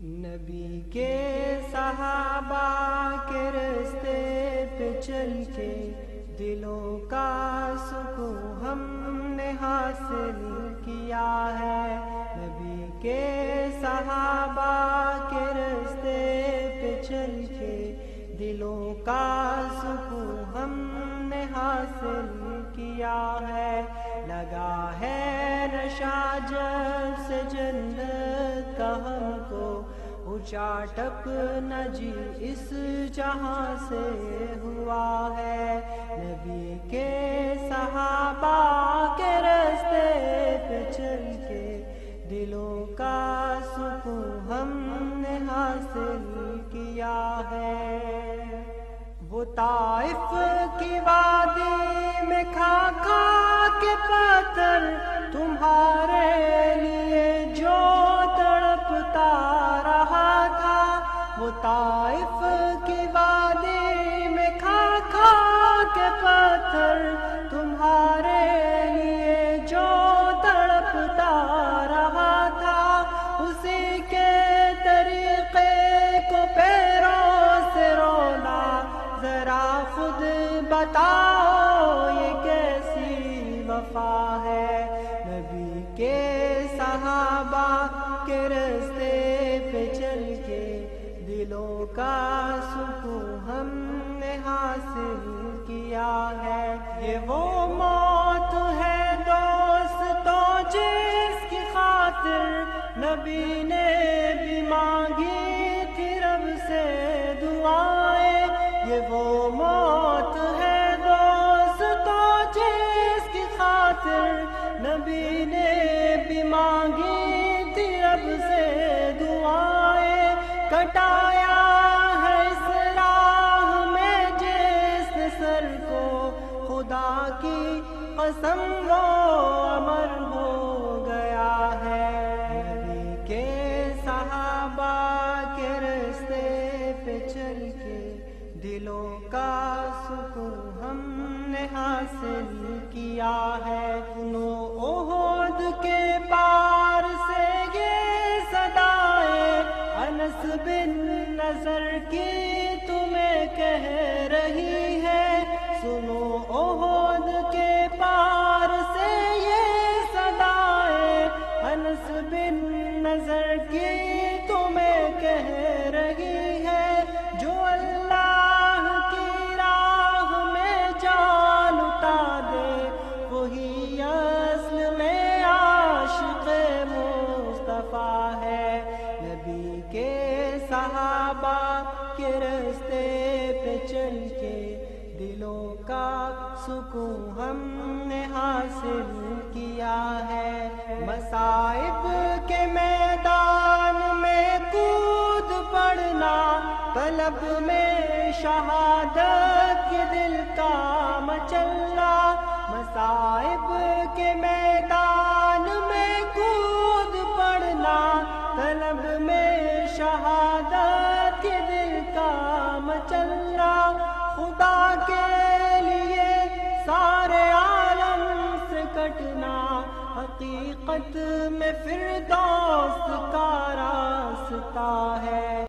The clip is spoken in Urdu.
نبی کے صحابہ کے رستے پہ چل کے دلوں کا سکون ہم نے حاصل کیا ہے۔ نبی کے صحابہ کے رستے پہ چل کے دلوں کا سکون ہم نے حاصل کیا ہے۔ لگا ہے نشا جب سے جنت کا ہم کو نہ جی اس جہاں سے ہوا ہے نبی کے صحابہ کے رستے پہ چل کے دلوں کا سکون ہم نے حاصل کیا ہے وہ طائف کی وادی میں کھا کھا کے پتھر تمہارے وہ طائف کی وادی میں کھا کھا کے پتھر تمہارے لیے جو تڑپتا رہا تھا، اسی کے طریقے کو پیروں سے رونا۔ ذرا خود بتاؤ، یہ کیسی وفا ہے؟ نبی کے صحابہ کے رستے کا سکون ہم نے حاصل کیا ہے۔ یہ وہ موت ہے دوست، تو جس کی خاطر نبی نے بھی مانگی تھی رب سے دعائیں۔ یہ وہ موت ہے دوست، تو جس کی خاطر نبی نے بھی مانگی تھی رب سے دعائیں۔ کٹایا خدا کی قسم وہ امر ہو گیا ہے۔ نبی کے صحابہ کے رستے پہ چل کے دلوں کا سکون ہم نے حاصل کیا ہے۔ نو عہد کے پار سے یہ صدائے انس بن نظر کی صحابہ کے رستے پہ چل کے دلوں کا سکون ہم نے حاصل کیا ہے۔ مصائب کے میدان میں کود پڑنا، طلب میں شہادت کے دل کا مچلنا۔ مصائب کے میدان چندرا خدا کے لیے سارے عالم سے کٹنا، حقیقت میں پھر دوست کا راستہ ہے۔